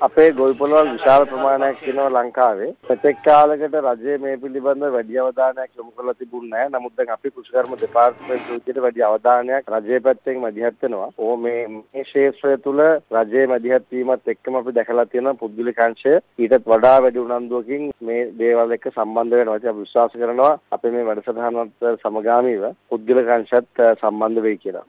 අපේ ගොවි පොළවල් විශාල ප්‍රමාණයක් තියෙනවා ලංකාවේ. මෙතෙක් කාලයකට රජය මේ පිළිබඳව වැඩි අවධානයක් යොමු කරලා තිබුණේ නැහැ. නමුත් දැන් අපි කෘෂිකර්ම දෙපාර්තමේන්තුව විදිහට වැඩි අවධානයක් රජයේ පැත්තෙන් මැදිහත් වෙනවා. ඕ මේ මේ ක්ෂේත්‍රය තුල රජයේ මැදිහත් වීමත් එක්කම අපි දැකලා තියෙනවා පුද්ගලික අංශය ඊටත් වඩා වැඩි උනන්දුවකින් මේ දේවල් එක්ක සම්බන්ධ වෙනවා. අපි විශ්වාස කරනවා අපේ මේ වැඩසටහනත් සමගාමීව පුද්ගලික අංශත් සම්බන්ධ වෙයි කියලා.